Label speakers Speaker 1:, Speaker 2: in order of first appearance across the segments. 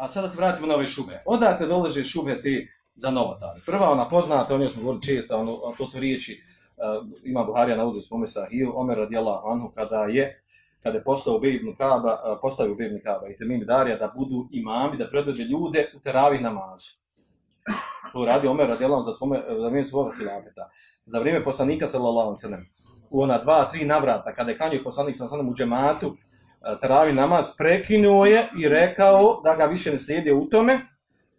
Speaker 1: a sada se vratimo na ove šube. Odakle dolaze šube ti za novotare? Prva, ona poznata, o njoj smo govorili često, ono, to su riječi, uh, ima Buharija na uzor svome sahiju, Omer radijallahu anhu, kada je kada je postao Ubej ibn Kaba, e, postavio Ubej ibn Kaba i Temim Darija da budu imami, da predvede ljude u teravih namazu. To radi Omer radijallahu za svome, za vrijeme svoga hilafeta. Za vrijeme poslanika sallallahu alejhi ve sellem u ona dva, tri navrata, kada je kanio poslanik sallallahu alejhi u džematu, teravi namaz, prekinuo je i rekao da ga više ne slijedi u tome,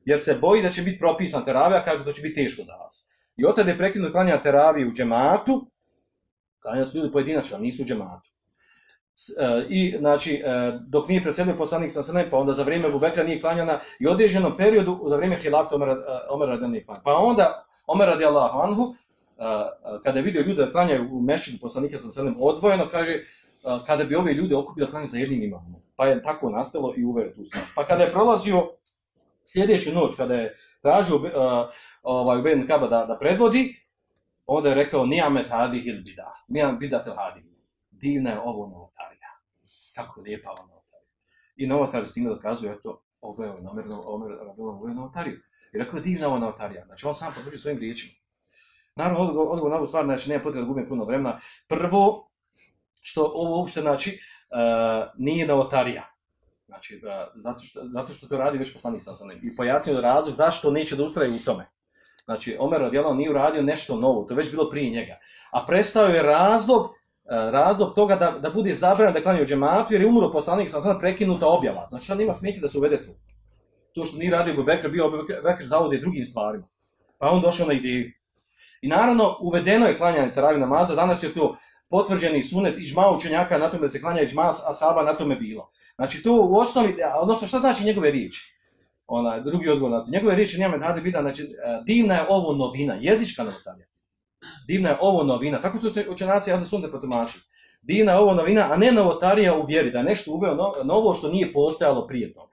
Speaker 1: jer se boji da će biti propisan teravija, kaže da će biti teško za vas. I od tada je prekinuo klanja teravi u džematu, klanja su ljudi pojedinačno, nisu u džematu. E, i znači e, dok nije preselio poslanik sa sene pa onda za vrijeme Bubekra nije klanjana i određenom periodu za vrijeme hilafta Omer e, Omer radijallahu klanjana. pa onda Omer radijallahu anhu e, e, kada je vidio ljude da klanjaju u mešćinu poslanika sa sene odvojeno kaže kada bi ove ljude okupio da klanjaju za jednim imamom pa je tako nastalo i uveo tu stvar pa kada je prolazio sljedeću noć kada je tražio uh, ovaj Ubejn Kaba da, da predvodi onda je rekao nijamet hadih il bidah nijamet bidat il hadih divna je ovo novotarija. Kako lijepa ova novotarija. I novotar s time dokazuje, eto, ovo je namjerno, Omer je uveo novotariju. I rekao je divna ova novotarija. Znači, on sam potvrđuje svojim riječima. Naravno, odgovor, odgovor na ovu stvar, znači, nema potreba da gubim puno vremena. Prvo, što ovo uopšte, znači, uh, nije novotarija. Znači, da, zato, što, zato što to radi već poslanik sa sam I pojasnio razlog zašto neće da ustraje u tome. Znači, Omer radijalno nije uradio nešto novo, to je već bilo prije njega. A prestao je razlog e, razlog toga da, da bude zabranjeno da klanja u džematu, jer je umro poslanik sa sada prekinuta objava. Znači, on ima smetje da se uvede tu. To što nije radio Bekr, bio Bekr zavode drugim stvarima. Pa on došao na ideju. I naravno, uvedeno je klanjanje teravi namaza, danas je to potvrđeni sunet ižma učenjaka na tome da se klanja ižma ashaba na tome bilo. Znači, to u osnovi, odnosno, šta znači njegove riječi? Ona, drugi odgovor na to. Njegove riječi njeme dade bila, znači, e, divna je ovo novina, jezička novotarija. divna je ovo novina. Tako su učenaci Ahli Sunne potumačili. Divna je ovo novina, a ne novotarija u vjeri, da nešto uveo novo što nije postojalo prije toga.